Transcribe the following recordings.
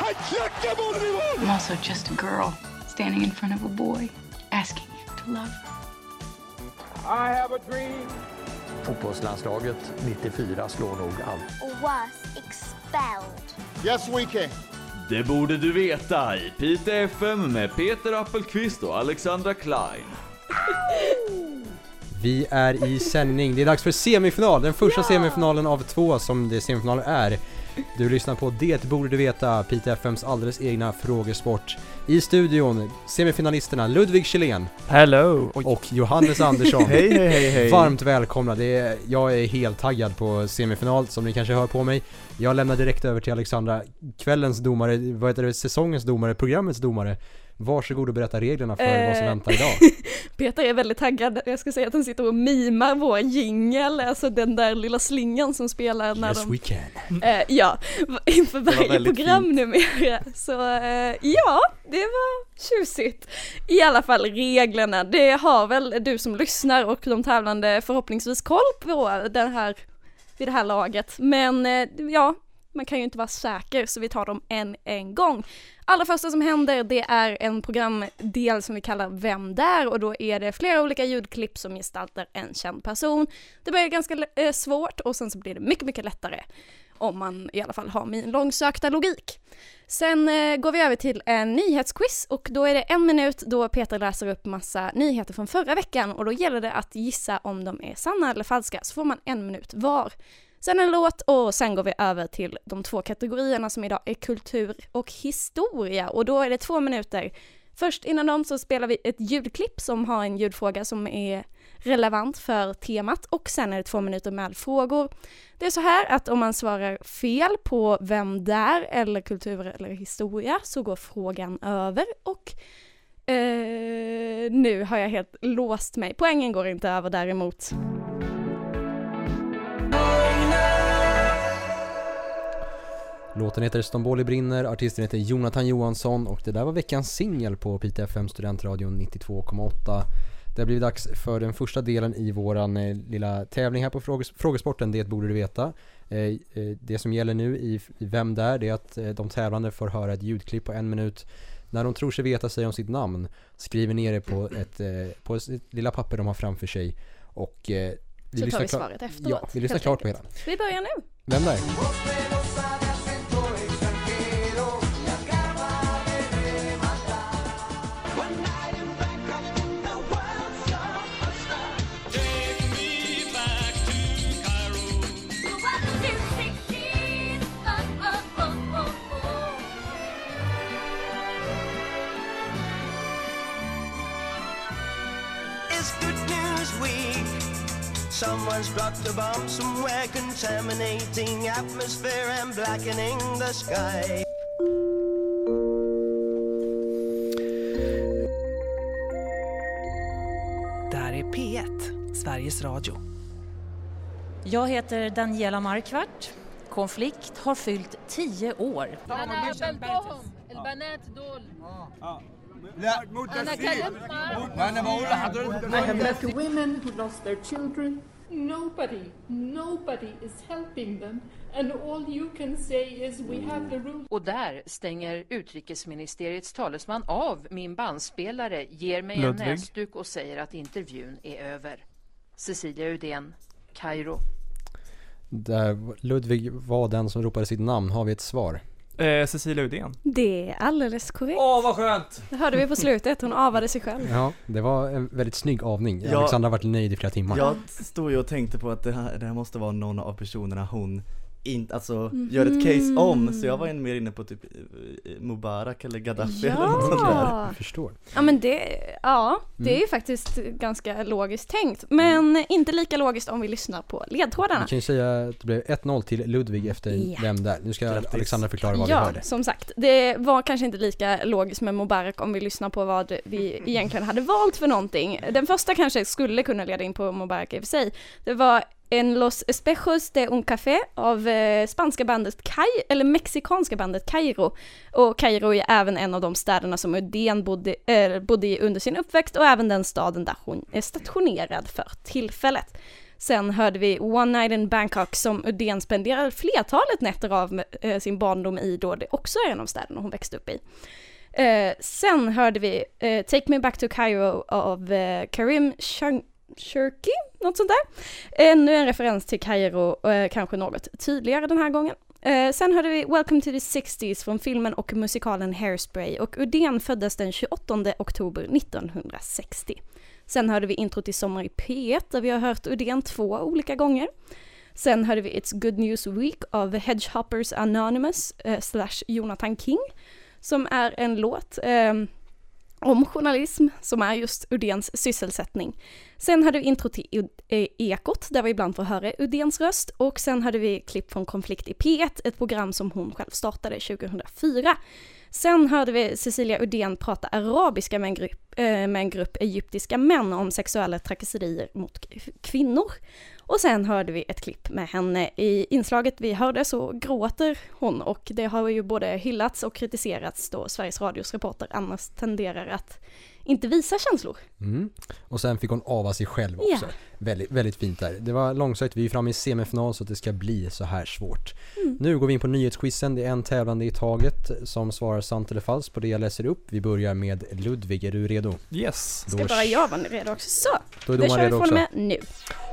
I mål! I'm also just a girl standing in front of a boy asking him to love her. I have a dream. Fotbollslandslaget 94 slår nog allt. was expelled. Yes, we can. Det borde du veta i Pite FM med Peter Appelqvist och Alexandra Klein. Vi är i sändning, det är dags för semifinal, den första semifinalen av två som det semifinaler är. Du lyssnar på Det borde du veta, Pite FMs alldeles egna frågesport. I studion, semifinalisterna Ludvig Kjellén Hello! och Johannes Andersson. Hej hej hej hej! Varmt välkomna, det är, jag är helt taggad på semifinal som ni kanske hör på mig. Jag lämnar direkt över till Alexandra, kvällens domare, vad heter det, säsongens domare, programmets domare. Varsågod och berätta reglerna för vad som Eh. väntar idag. Peter är väldigt taggad, jag ska säga att han sitter och mimar vår jingel, alltså den där lilla slingan som spelar när Yes de we can. Eh, ja, inför var varje program numera. Så eh, ja, det var tjusigt. I alla fall reglerna, det har väl du som lyssnar och de tävlande förhoppningsvis koll på den här, vid det här laget. Men eh, ja, man kan ju inte vara säker så vi tar dem en, en gång. Allra första som händer det är en programdel som vi kallar Vem där? och då är det flera olika ljudklipp som gestaltar en känd person. Det börjar ganska eh, svårt och sen så blir det mycket, mycket lättare om man i alla fall har min långsökta logik. Sen eh, går vi över till en nyhetsquiz och då är det en minut då Peter läser upp massa nyheter från förra veckan och då gäller det att gissa om de är sanna eller falska så får man en minut var. Sen en låt och sen går vi över till de två kategorierna som idag är kultur och historia och då är det två minuter. Först innan dem så spelar vi ett ljudklipp som har en ljudfråga som är relevant för temat och sen är det två minuter med frågor. Det är så här att om man svarar fel på vem där eller kultur eller historia så går frågan över och eh, nu har jag helt låst mig. Poängen går inte över däremot. Låten heter Stoneboli brinner, artisten heter Jonathan Johansson och det där var veckans singel på PTFM Studentradion 92,8. Det har blivit dags för den första delen i våran eh, lilla tävling här på fråges frågesporten, det borde du veta. Eh, eh, det som gäller nu i, i Vem där? det är att de tävlande får höra ett ljudklipp på en minut. När de tror sig veta säger de sitt namn, skriver ner det på ett, på ett lilla papper de har framför sig och vi Så tar vi svaret efteråt. Ja, vi lyssnar klart på hela. Vi börjar nu. Vem där? Someone's dropped a bomb somewhere contaminating atmosphere and blackening the sky. Där är P1, Sveriges Radio. Jag heter Daniela Markvart. Konflikt har fyllt tio år. أنا قبلتهم البنات دول أنا كلمت I have met women who lost their children. Nobody, nobody is helping them. And all you can say is we have the room. Och där stänger utrikesministeriets talesman av min bandspelare, ger mig Ludvig. en näsduk och säger att intervjun är över. Cecilia Udén, Kairo. Där Ludvig var den som ropade sitt namn, har vi ett svar? Eh, Cecilia Udén. Det är alldeles korrekt. Åh vad skönt! Det hörde vi på slutet, hon avade sig själv. Ja, det var en väldigt snygg avning. Ja. Alexandra har varit nöjd i flera timmar. Jag stod ju och tänkte på att det här, det här måste vara någon av personerna hon inte, alltså gör ett case om, så jag var ju mer inne på typ eh, Mubarak eller Gaddafi eller något sånt där. Ja. Jag förstår. Ja men det, ja, det är Mm. ju faktiskt ganska logiskt tänkt. Men inte lika logiskt om vi lyssnar på ledtrådarna. Vi kan ju säga att det blev 1-0 till Ludvig efter Ja. vem där. Nu ska Grattis. Alexandra förklara vad vi Ja, hörde. som sagt. Det var kanske inte lika logiskt med Mubarak om vi lyssnar på vad vi egentligen hade valt för någonting. Den första kanske skulle kunna leda in på Mubarak i och för sig. Det var en Los Espejos de un Café av eh, spanska bandet Kai, eller mexikanska bandet Kairo. Och Kairo är även en av de städerna som Udén bodde, eh, bodde i under sin uppväxt och även den staden där hon är stationerad för tillfället. Sen hörde vi One Night in Bangkok som Udén spenderar flertalet nätter av med, eh, sin barndom i då det också är en av städerna hon växte upp i. Eh, sen hörde vi eh, Take Me Back to Cairo av eh, Karim Shang- Shirky, något sånt där. Eh, Ännu en referens till Kairo, eh, kanske något tydligare den här gången. Eh, sen hörde vi Welcome to the 60s från filmen och musikalen Hairspray och Udén föddes den 28 oktober 1960. Sen hörde vi intro till Sommar i P1 där vi har hört Udén två olika gånger. Sen hörde vi It's Good News Week av Hedgehoppers Anonymous eh, slash Jonathan King som är en låt eh, om journalism som är just Udens sysselsättning. Sen hade vi intro till eh, Ekot där vi ibland får höra Udens röst och sen hade vi klipp från Konflikt i P1, ett program som hon själv startade 2004. Sen hörde vi Cecilia Udén prata arabiska med en grupp, eh, med en grupp egyptiska män om sexuella trakasserier mot kvinnor. Och sen hörde vi ett klipp med henne. I inslaget vi hörde så gråter hon och det har ju både hyllats och kritiserats då Sveriges Radios reporter annars tenderar att inte visa känslor. Mm. Och sen fick hon ava sig själv också. Ja. Väldigt, väldigt fint där. Det var långsökt, vi är framme i semifinal så att det ska bli så här svårt. Mm. Nu går vi in på nyhetsquizen, det är en tävlande i taget som svarar sant eller falskt på det jag läser upp. Vi börjar med Ludvig, är du redo? Yes. Då, Ska bara jag vara redo också? Så, Då är det domaren kör vi från och med nu.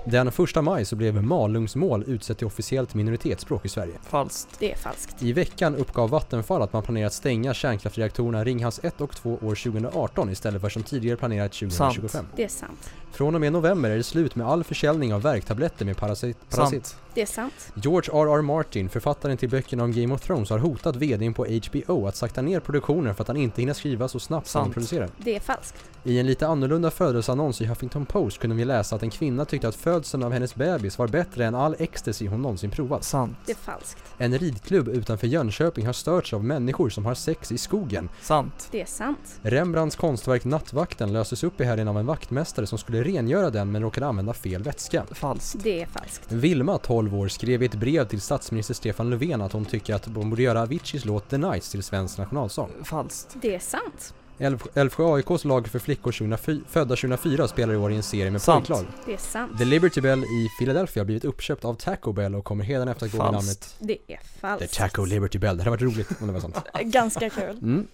Den första maj så blev malungsmål utsett till officiellt minoritetsspråk i Sverige. Falskt. Det är falskt. I veckan uppgav Vattenfall att man planerar att stänga kärnkraftreaktorerna Ringhals 1 och 2 år 2018 istället för som tidigare planerat 2025. Det är sant. Från och med november är det slut med all försäljning av värktabletter med parasit. parasit. Sant. Det är sant. George R.R. Martin, författaren till böckerna om Game of Thrones, har hotat vdn på HBO att sakta ner produktionen för att han inte hinner skriva så snabbt som han Sant. producerar. Det är falskt. I en lite annorlunda födelseannons i Huffington Post kunde vi läsa att en kvinna tyckte att födseln av hennes bebis var bättre än all ecstasy hon någonsin provat. Sant. Det är falskt. En ridklubb utanför Jönköping har störts av människor som har sex i skogen. Sant. Det är sant. Rembrandts konstverk Nattvakten löses upp i helgen av en vaktmästare som skulle rengöra den men råkade använda fel vätska. Falskt. Det är falskt. Vilma, 12 år, skrev i ett brev till statsminister Stefan Löfven att hon tycker att de borde göra Aviciis låt The Nights till svensk nationalsång. Falskt. Det är sant. Älv- Älvsjö AIKs lag för flickor 2004, födda 2004 spelar i år i en serie med Sant. pojklag. Det är sant. The Liberty Bell i Philadelphia har blivit uppköpt av Taco Bell och kommer hädanefter att gå med namnet Det är The falskt. Taco Liberty Bell. Det hade varit roligt om det var sånt. Ganska kul. Mm.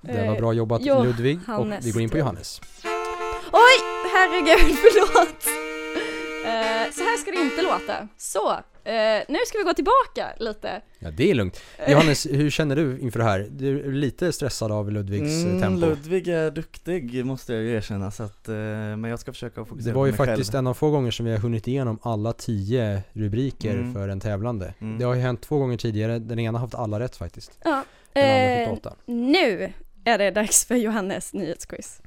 Det var bra jobbat Eh, Ludvig och vi går in på. Johannes. Oj, herregud, förlåt. Eh, så här ska det inte låta. Så, eh, nu ska vi gå tillbaka lite. Ja det är lugnt. Eh. Johannes, hur känner du inför det här? Du är lite stressad av Ludvigs eh, Mm, tempo. Ludvig är duktig måste jag ju erkänna så att, eh, men jag ska försöka fokusera Det var ju på mig faktiskt själv. en av få gånger som vi har hunnit igenom alla tio rubriker Mm. för en tävlande. Mm. Det har ju hänt två gånger tidigare, den ena har haft alla rätt faktiskt. Ja, Den andra eh, fick åtta. nu är det dags för Johannes nyhetsquiz.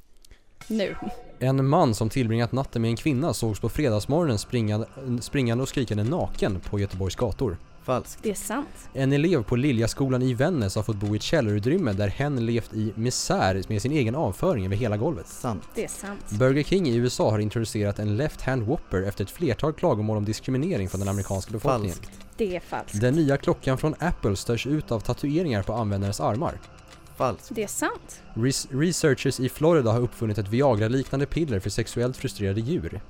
Nu. En man som tillbringat natten med en kvinna sågs på fredagsmorgonen springande, springande och skrikande naken på Göteborgs gator. Falskt. Det är sant. En elev på Liljaskolan i Vännäs har fått bo i ett källarutrymme där hen levt i misär med sin egen avföring över hela golvet. Sant. Det är sant. Burger King i USA har introducerat en Left Hand Whopper efter ett flertal klagomål om diskriminering från den amerikanska befolkningen. Falskt. Det är falskt. Den nya klockan från Apple störs ut av tatueringar på användarens armar. Falskt. Det är sant. Res- researchers i Florida har uppfunnit ett Viagra-liknande piller för sexuellt frustrerade djur.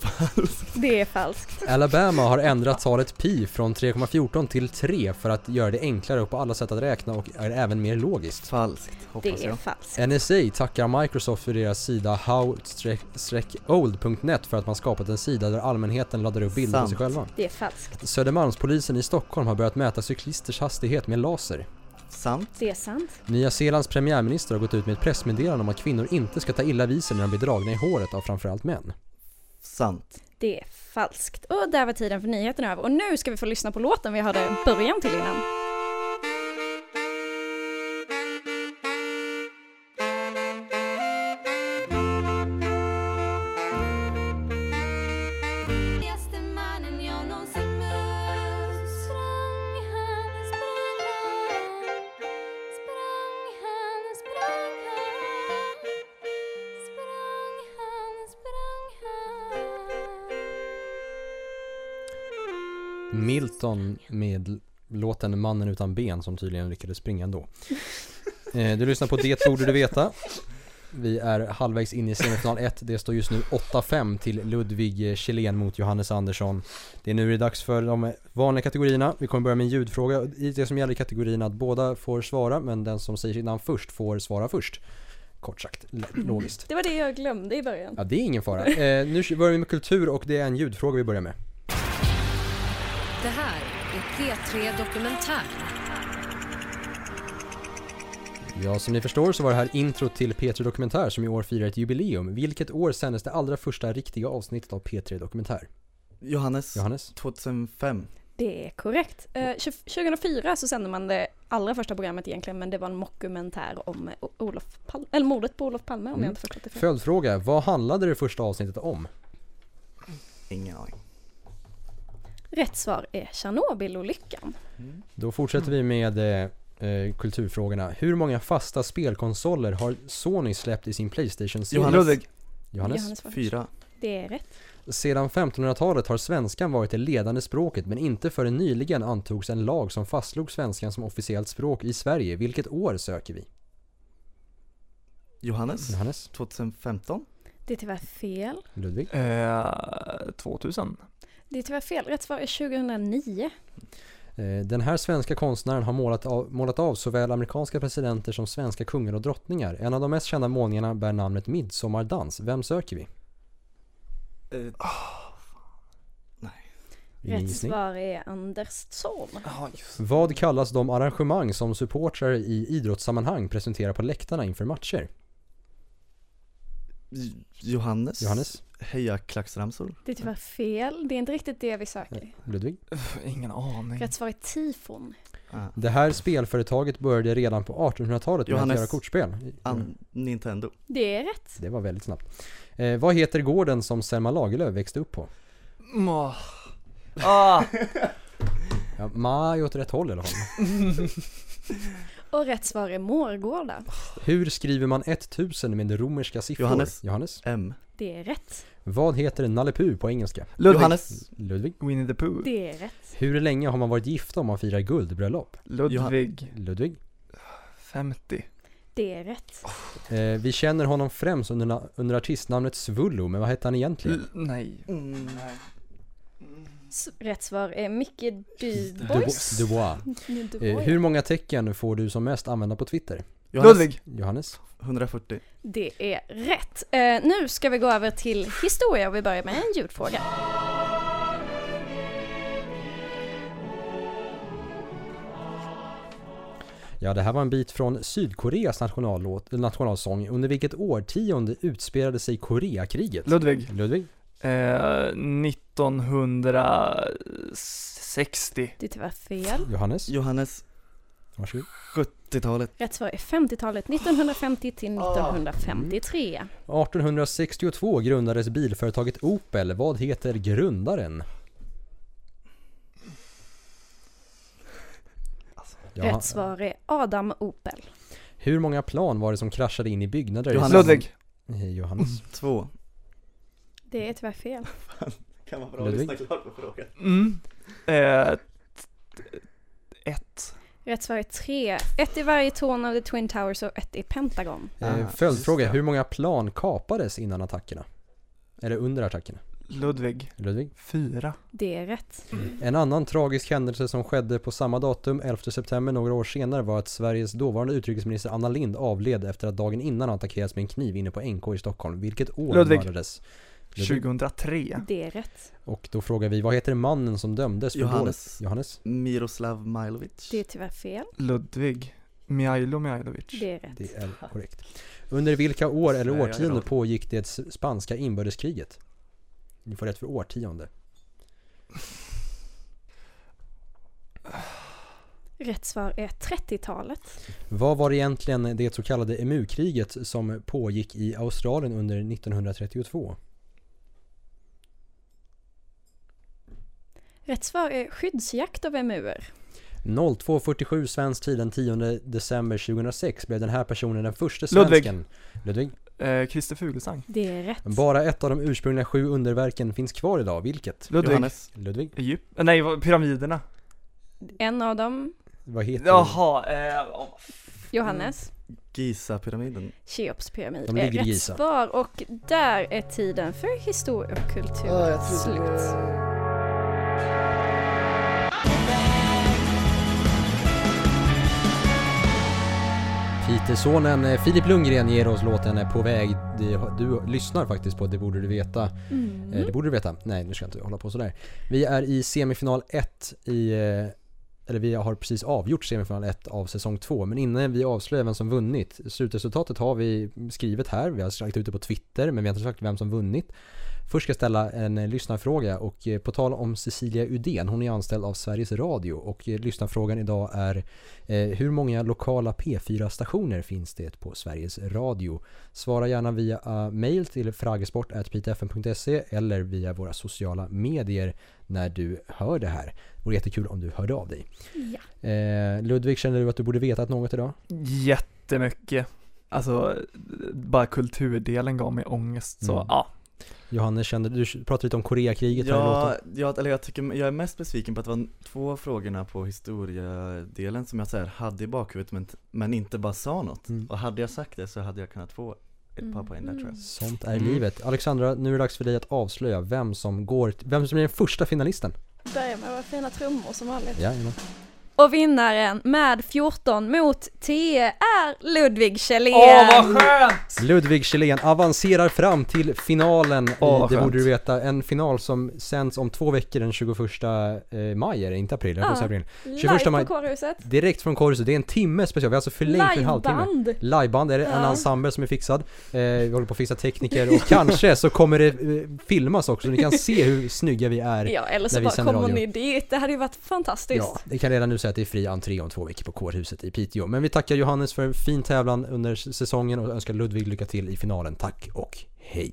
Det är falskt. Alabama har ändrat talet pi från 3,14 till 3 för att göra det enklare och på alla sätt att räkna och är även mer logiskt. Falskt, hoppas Det är jag. falskt. NSA tackar Microsoft för deras sida how-old.net för att man skapat en sida där allmänheten laddar upp bilder på sig själva. Det är falskt. Södermalmspolisen i Stockholm har börjat mäta cyklisters hastighet med laser. Sant. Det är sant. Nya Zeelands premiärminister har gått ut med ett pressmeddelande om att kvinnor inte ska ta illa vid sig när de blir dragna i håret av framförallt män. Sant. Det är falskt. Och där var tiden för nyheterna över. Och nu ska vi få lyssna på låten vi hade början till innan. Milton med låten Mannen utan ben som tydligen lyckades springa ändå. Eh, Du lyssnar på Det borde du veta. Vi är halvvägs in i semifinal 1. Det står just nu 8-5 till Ludvig Kjellén mot Johannes Andersson. Det är nu det är dags för de vanliga kategorierna. Vi kommer börja med en ljudfråga. Det som gäller i kategorin att båda får svara, men den som säger sitt namn först får svara först. Kort sagt, logiskt. Det var det jag glömde i början. Ja, det är ingen fara. Eh, nu börjar vi med kultur och det är en ljudfråga vi börjar med. Det här är P3 Dokumentär. Ja, som ni förstår så var det här intro till P3 Dokumentär som i år firar ett jubileum. Vilket år sändes det allra första riktiga avsnittet av P3 Dokumentär? Johannes, Johannes? 2005 Det är korrekt. Eh, 20- 2004 så sände man det allra första programmet egentligen, men det var en mockumentär om O- Olof Palme, eller mordet på Olof Palme om Mm. jag inte förstått det fel. Följdfråga, vad handlade det första avsnittet om? Ingen aning Rätt svar är Tjernobylolyckan. Då fortsätter vi med eh, eh, kulturfrågorna. Hur många fasta spelkonsoler har Sony släppt i sin Playstation-serie? Johannes. Johannes? Johannes var Fyra Det är rätt. Sedan 1500-talet har svenskan varit det ledande språket men inte förrän nyligen antogs en lag som fastslog svenskan som officiellt språk i Sverige. Vilket år söker vi? Johannes, Johannes? 2015 Det är tyvärr fel. Ludvig? Eh, 2000. Det är tyvärr fel. Rätt svar är 2009. Eh, Den här svenska konstnären har målat av, målat av såväl amerikanska presidenter som svenska kungar och drottningar. En av de mest kända målningarna bär namnet Midsommardans. Vem söker vi? Ingen Rätt svar är Andersson. Vad kallas de arrangemang som supportrar i idrottssammanhang presenterar på läktarna inför matcher? Johannes Johannes? Heja klacksramsor Det är tyvärr fel. Det är inte riktigt det vi söker. Ludvig? Ingen aning. Rätt svar är tifon. Det här spelföretaget började redan på 1800-talet med att göra kortspel. An- Nintendo Det är rätt. Det var väldigt snabbt. Eh, vad heter gården som Selma Lagerlöf växte upp på? Må. Ah. Ja, Ma är åt rätt håll i alla fall. Och rätt svar är Mårgårda. Hur skriver man 1000 med romerska siffror? Johannes. Johannes? M Det är rätt. Vad heter Nalle Puh på engelska? Ludvig. Johannes Ludvig? Winnie the Pooh. Det är rätt. Hur länge har man varit gifta om man firar guldbröllop? Ludvig. Ludvig? 50. Det är rätt. Eh, vi känner honom främst under, under artistnamnet Svullo, men vad hette han egentligen? L- nej. S- Rätt svar är Micke Du- Dubois. Dubois. Dubois. Eh, hur många tecken får du som mest använda på Twitter? Johannes Ludvig. Johannes? 140 Det är rätt. Eh, nu ska vi gå över till historia och vi börjar med en ljudfråga. Ja, det här var en bit från Sydkoreas nationallåt, nationalsång. Under vilket årtionde utspelade sig Koreakriget? Ludvig. Ludvig? Eh, 1960. Det är tyvärr fel. Johannes? Johannes Varsågod. 70-talet Rätt svar är 50-talet, 1950 till 1953. 1862 grundades bilföretaget Opel. Vad heter grundaren? Ja, Rätt svar är Adam Opel. Hur många plan var det som kraschade in i byggnader? i Johannes. samband- Ludvig. Eh, Johannes. Två Det är tyvärr fel. Kan vara bra Ludvig. att lyssna klart på frågan Mm. Eh, ett. Rätt svar är tre. Ett i varje torn av The Twin Towers och ett i Pentagon. Ah, Eh, följdfråga, just det. hur många plan kapades innan attackerna? Eller under attackerna? Ludvig. Ludvig? Fyra. Det är rätt. En annan tragisk händelse som skedde på samma datum, 11 september några år senare, var att Sveriges dåvarande utrikesminister Anna Lind avled efter att dagen innan attackerats med en kniv inne på NK i Stockholm. Vilket år Ludvig. mördades? Ludvig. 2003. Det är rätt. Och då frågar vi, vad heter mannen som dömdes för Johannes. dådet? Johannes? Miroslav Milovic Det är tyvärr fel. Ludvig. Mihailo Mihailovic. Det är rätt. Det är korrekt. Under vilka år eller Nej, jag är årtionde rolig. pågick det spanska inbördeskriget? Ni får rätt för årtionde. Rätt svar är 30-talet. Vad var egentligen det så kallade EMU-kriget som pågick i Australien under 1932? Rätt svar är skyddsjakt av emuer. 02.47 svensk tid den 10 december 2006 blev den här personen den första Ludvig. svensken. Ludvig. Eh, Christer Fuglesang. Det är rätt. Bara ett av de ursprungliga sju underverken finns kvar idag. Vilket? Ludvig. Johannes Ludvig. Egypt. eh, Nej, pyramiderna. En av dem, Vad heter Jaha, eh, oh, Johannes. Giza-pyramiden. Cheopspyramid De är ligger i rätt Giza. svar och där är tiden för historia och kultur trodde slut. Petersonen eh, Filip Lundgren ger oss låten eh, På väg. Du lyssnar faktiskt på Det borde du veta. Mm. Eh, Det borde du veta. Nej, nu ska jag inte hålla på sådär. Vi är i semifinal 1 i eller vi har precis avgjort semifinal 1 av säsong 2 men innan vi avslöjar vem som vunnit Slutresultatet har vi skrivit här, vi har slagit ut det på Twitter men vi har inte sagt vem som vunnit Först ska jag ställa en eh, lyssnarfråga och eh, på tal om Cecilia Udén, hon är anställd av Sveriges Radio och eh, lyssnarfrågan idag är Hur många lokala P4-stationer finns det på Sveriges Radio? Svara gärna via mail till fragesport.pitfn.se eller via våra sociala medier när du hör det här. Det vore jättekul om du hörde av dig. Ja. Eh, Ludvig, känner du att du borde vetat något idag? Jättemycket. Alltså, bara kulturdelen gav mig ångest så, Mm. ja. Johannes, kände, du pratade lite om Koreakriget här i Ja, låten. ja, eller jag tycker, jag är mest besviken på att det var två frågorna på historiedelen som jag så här, hade i bakhuvudet men, men inte bara sa något. Mm. Och hade jag sagt det så hade jag kunnat få ett par poäng där tror jag. Sånt är Mm. livet. Alexandra, nu är det dags för dig att avslöja vem som går, vem som blir den första finalisten. Börjar med våra fina trummor som vanligt. Jajamän. Och vinnaren med 14 mot 10 är Ludvig Kjellén. skönt! Ludvig Kjellén avancerar fram till finalen Åh, i vad Det borde du veta. En final som sänds om två veckor den 21 eh, maj, är det inte april? Ja, april. live på kårhuset. Direkt från kårhuset. Det är en timme special. Vi har alltså förlängt en halvtimme. Liveband. Liveband är det, en Ja. ensemble som är fixad. Eh, vi håller på att fixa tekniker och kanske så kommer det eh, filmas också. så Ni kan se hur snygga vi är Ja, eller så när vi bara kommer radio. ni dit. Det hade ju varit fantastiskt. Ja, det kan redan nu säga att det är fri entré om två veckor på Kårhuset i Piteå. Men vi tackar Johannes för en fin tävlan under säsongen och önskar Ludvig lycka till i finalen. Tack och hej!